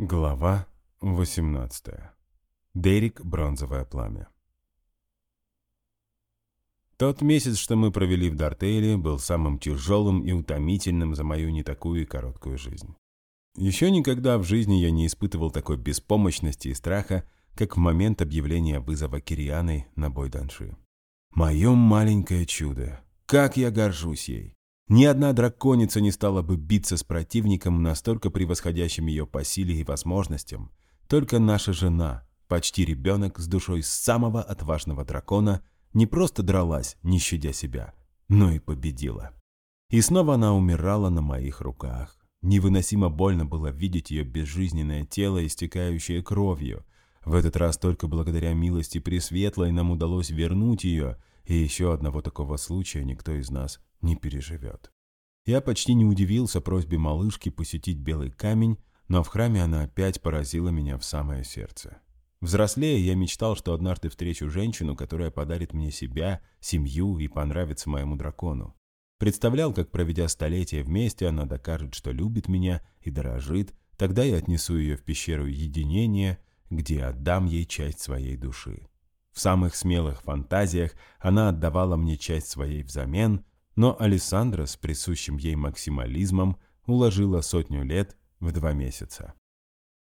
Глава 18. Дерек «Бронзовое пламя». Тот месяц, что мы провели в Дартейле, был самым тяжелым и утомительным за мою не такую и короткую жизнь. Еще никогда в жизни я не испытывал такой беспомощности и страха, как в момент объявления вызова Кирианой на бой Данши. Мое маленькое чудо! Как я горжусь ей! Ни одна драконица не стала бы биться с противником, настолько превосходящим ее по силе и возможностям. Только наша жена, почти ребенок с душой самого отважного дракона, не просто дралась, не щадя себя, но и победила. И снова она умирала на моих руках. Невыносимо больно было видеть ее безжизненное тело, истекающее кровью. В этот раз только благодаря милости Пресветлой нам удалось вернуть ее, и еще одного такого случая никто из нас не переживет. Я почти не удивился просьбе малышки посетить Белый камень, но в храме она опять поразила меня в самое сердце. Взрослея, я мечтал, что однажды встречу женщину, которая подарит мне себя, семью и понравится моему дракону. Представлял, как, проведя столетия вместе, она докажет, что любит меня и дорожит, тогда я отнесу ее в пещеру единения, где отдам ей часть своей души. В самых смелых фантазиях она отдавала мне часть своей взамен, но Александра с присущим ей максимализмом уложила сотню лет в два месяца.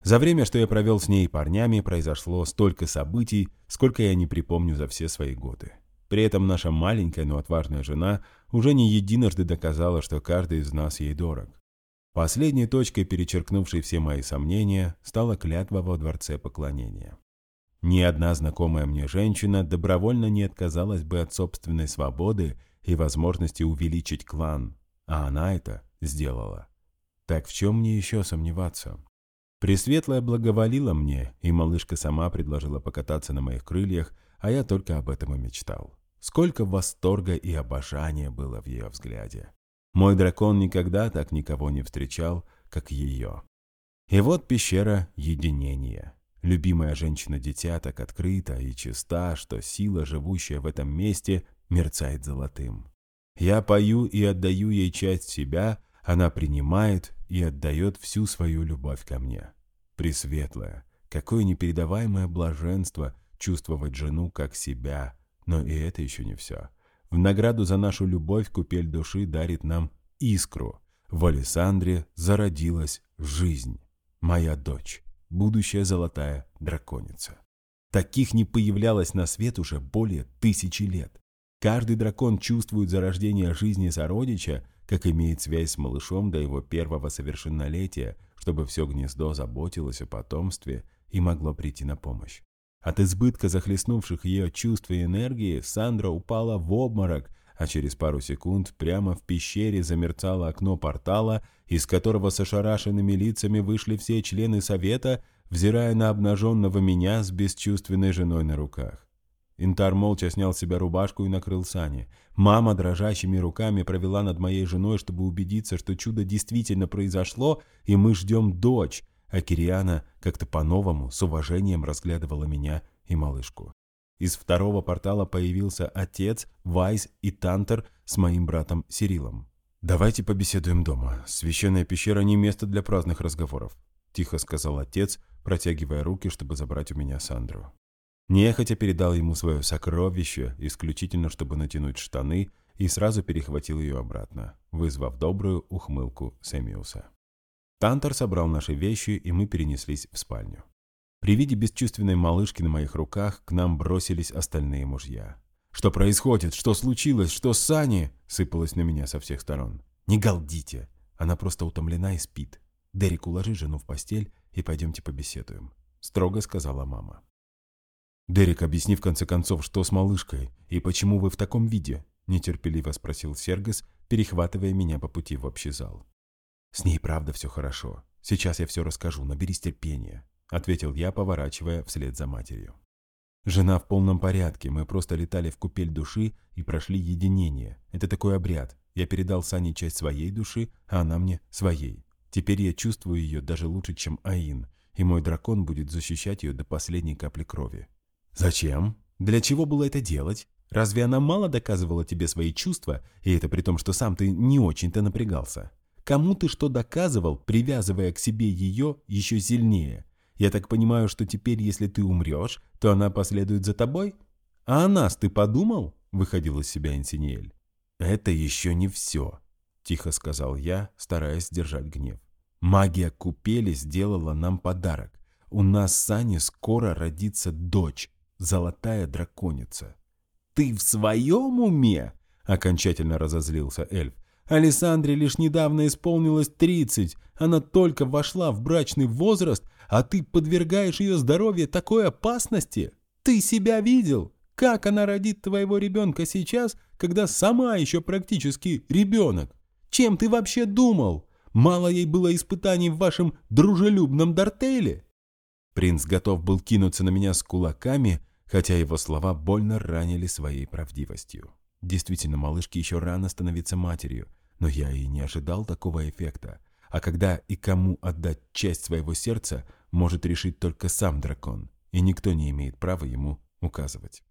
За время, что я провел с ней и парнями, произошло столько событий, сколько я не припомню за все свои годы. При этом наша маленькая, но отважная жена уже не единожды доказала, что каждый из нас ей дорог. Последней точкой, перечеркнувшей все мои сомнения, стала клятва во дворце поклонения. Ни одна знакомая мне женщина добровольно не отказалась бы от собственной свободы и возможности увеличить клан, а она это сделала. Так в чем мне еще сомневаться? Пресветлая благоволила мне, и малышка сама предложила покататься на моих крыльях, а я только об этом и мечтал. Сколько восторга и обожания было в ее взгляде. Мой дракон никогда так никого не встречал, как ее. И вот пещера единения. Любимая женщина-дитя так открыта и чиста, что сила, живущая в этом месте, мерцает золотым. Я пою и отдаю ей часть себя, она принимает и отдает всю свою любовь ко мне. Пресветлая, какое непередаваемое блаженство чувствовать жену как себя, но и это еще не все. В награду за нашу любовь купель души дарит нам искру. В Александре зародилась жизнь. Моя дочь, будущая золотая драконица. Таких не появлялось на свет уже более тысячи лет. Каждый дракон чувствует зарождение жизни сородича, как имеет связь с малышом до его первого совершеннолетия, чтобы все гнездо заботилось о потомстве и могло прийти на помощь. От избытка захлестнувших ее чувств и энергии Сандра упала в обморок, а через пару секунд прямо в пещере замерцало окно портала, из которого с ошарашенными лицами вышли все члены совета, взирая на обнаженного меня с бесчувственной женой на руках. Интар молча снял с себя рубашку и накрыл сани. Мама дрожащими руками провела над моей женой, чтобы убедиться, что чудо действительно произошло, и мы ждем дочь, а Кириана как-то по-новому, с уважением разглядывала меня и малышку. Из второго портала появился отец, Вайс и Тантер с моим братом Сирилом. «Давайте побеседуем дома. Священная пещера не место для праздных разговоров», – тихо сказал отец, протягивая руки, чтобы забрать у меня Сандру. Нехотя передал ему свое сокровище, исключительно чтобы натянуть штаны, и сразу перехватил ее обратно, вызвав добрую ухмылку Сэмиуса. Тантор собрал наши вещи, и мы перенеслись в спальню. При виде бесчувственной малышки на моих руках к нам бросились остальные мужья. «Что происходит? Что случилось? Что с Сани?» сыпалось на меня со всех сторон. «Не галдите! Она просто утомлена и спит. Дерек, уложи жену в постель и пойдемте побеседуем», строго сказала мама. «Дерек, объясни в конце концов, что с малышкой и почему вы в таком виде?» – нетерпеливо спросил Сергас, перехватывая меня по пути в общий зал. «С ней правда все хорошо. Сейчас я все расскажу, наберись терпения», – ответил я, поворачивая вслед за матерью. «Жена в полном порядке, мы просто летали в купель души и прошли единение. Это такой обряд. Я передал Сане часть своей души, а она мне своей. Теперь я чувствую ее даже лучше, чем Аин, и мой дракон будет защищать ее до последней капли крови. Зачем? Для чего было это делать? Разве она мало доказывала тебе свои чувства, и это при том, что сам ты не очень-то напрягался? Кому ты что доказывал, привязывая к себе ее еще сильнее? Я так понимаю, что теперь, если ты умрешь, то она последует за тобой? А о нас ты подумал?» — выходил из себя Инсиниэль. «Это еще не все», — тихо сказал я, стараясь сдержать гнев. «Магия купели сделала нам подарок. У нас с Аней скоро родится дочь, золотая драконица». «Ты в своем уме?» — окончательно разозлился эльф. Александре лишь недавно исполнилось тридцать, она только вошла в брачный возраст, а ты подвергаешь ее здоровье такой опасности? Ты себя видел? Как она родит твоего ребенка сейчас, когда сама еще практически ребенок? Чем ты вообще думал? Мало ей было испытаний в вашем дружелюбном Дартейле?» Принц готов был кинуться на меня с кулаками, хотя его слова больно ранили своей правдивостью. Действительно, малышке еще рано становиться матерью, но я и не ожидал такого эффекта. А когда и кому отдать часть своего сердца, может решить только сам дракон, и никто не имеет права ему указывать.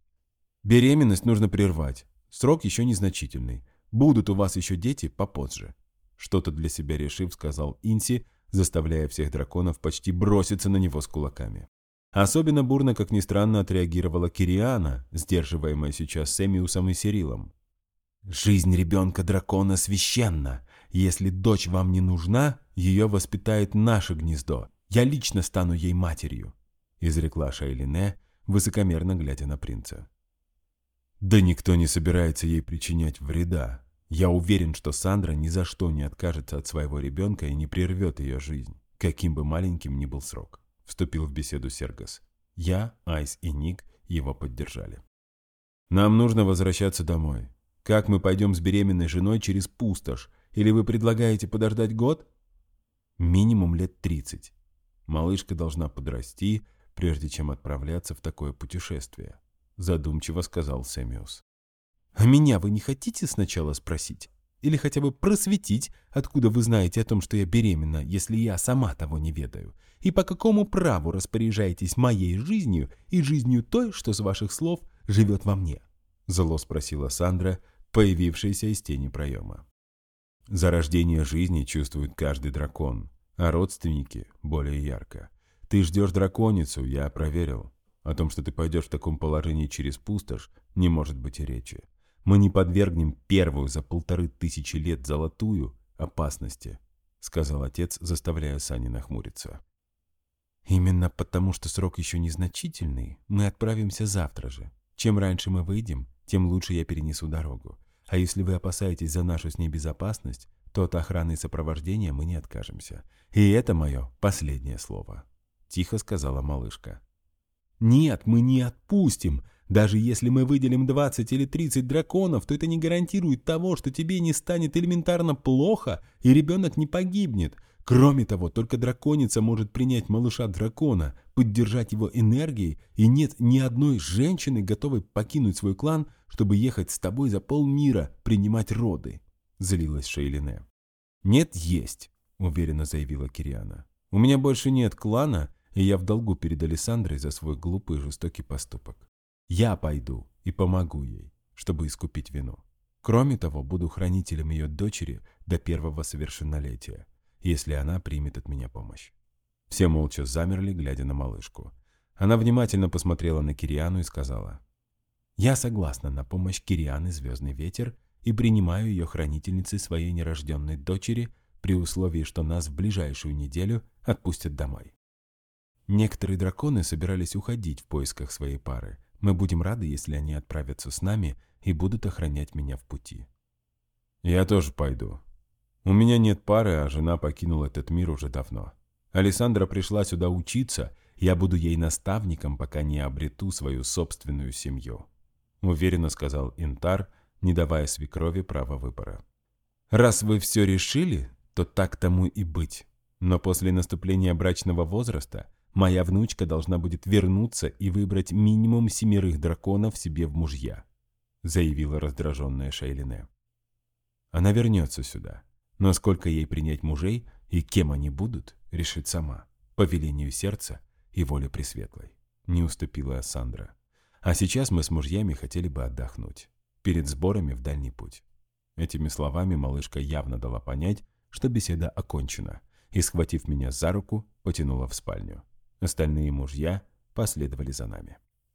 Беременность нужно прервать. Срок еще незначительный. Будут у вас еще дети попозже. Что-то для себя решив, сказал Инси, заставляя всех драконов почти броситься на него с кулаками. Особенно бурно, как ни странно, отреагировала Кириана, сдерживаемая сейчас Семиусом и Сирилом. «Жизнь ребенка-дракона священна. Если дочь вам не нужна, ее воспитает наше гнездо. Я лично стану ей матерью», — изрекла Шайлине, высокомерно глядя на принца. «Да никто не собирается ей причинять вреда. Я уверен, что Сандра ни за что не откажется от своего ребенка и не прервет ее жизнь, каким бы маленьким ни был срок» вступил в беседу Сергас. Я, Айс и Ник его поддержали. «Нам нужно возвращаться домой. Как мы пойдем с беременной женой через пустошь? Или вы предлагаете подождать год?» «Минимум лет тридцать. Малышка должна подрасти, прежде чем отправляться в такое путешествие», задумчиво сказал Сэмиус. «А меня вы не хотите сначала спросить? Или хотя бы просветить, откуда вы знаете о том, что я беременна, если я сама того не ведаю? И по какому праву распоряжаетесь моей жизнью и жизнью той, что с ваших слов живет во мне?» Зло спросила Сандра, появившаяся из тени проема. Зарождение жизни чувствует каждый дракон, а родственники более ярко. Ты ждешь драконицу, я проверил. О том, что ты пойдешь в таком положении через пустошь, не может быть и речи мы не подвергнем первую за полторы тысячи лет золотую опасности», — сказал отец, заставляя Сани нахмуриться. «Именно потому, что срок еще незначительный, мы отправимся завтра же. Чем раньше мы выйдем, тем лучше я перенесу дорогу. А если вы опасаетесь за нашу с ней безопасность, то от охраны и сопровождения мы не откажемся. И это мое последнее слово», — тихо сказала малышка. «Нет, мы не отпустим. Даже если мы выделим 20 или 30 драконов, то это не гарантирует того, что тебе не станет элементарно плохо и ребенок не погибнет. Кроме того, только драконица может принять малыша-дракона, поддержать его энергией, и нет ни одной женщины, готовой покинуть свой клан, чтобы ехать с тобой за полмира принимать роды», — злилась Шейлине. «Нет, есть», — уверенно заявила Кириана. «У меня больше нет клана, и я в долгу перед Александрой за свой глупый и жестокий поступок. Я пойду и помогу ей, чтобы искупить вину. Кроме того, буду хранителем ее дочери до первого совершеннолетия, если она примет от меня помощь. Все молча замерли, глядя на малышку. Она внимательно посмотрела на Кириану и сказала, «Я согласна на помощь Кирианы Звездный Ветер и принимаю ее хранительницей своей нерожденной дочери при условии, что нас в ближайшую неделю отпустят домой». Некоторые драконы собирались уходить в поисках своей пары, мы будем рады, если они отправятся с нами и будут охранять меня в пути. Я тоже пойду. У меня нет пары, а жена покинула этот мир уже давно. Александра пришла сюда учиться, я буду ей наставником, пока не обрету свою собственную семью. Уверенно сказал Интар, не давая свекрови права выбора. Раз вы все решили, то так тому и быть. Но после наступления брачного возраста Моя внучка должна будет вернуться и выбрать минимум семерых драконов себе в мужья», — заявила раздраженная Шейлине. «Она вернется сюда, но сколько ей принять мужей и кем они будут, решит сама, по велению сердца и воле Пресветлой», — не уступила Сандра. «А сейчас мы с мужьями хотели бы отдохнуть, перед сборами в дальний путь». Этими словами малышка явно дала понять, что беседа окончена, и, схватив меня за руку, потянула в спальню. Остальные мужья последовали за нами.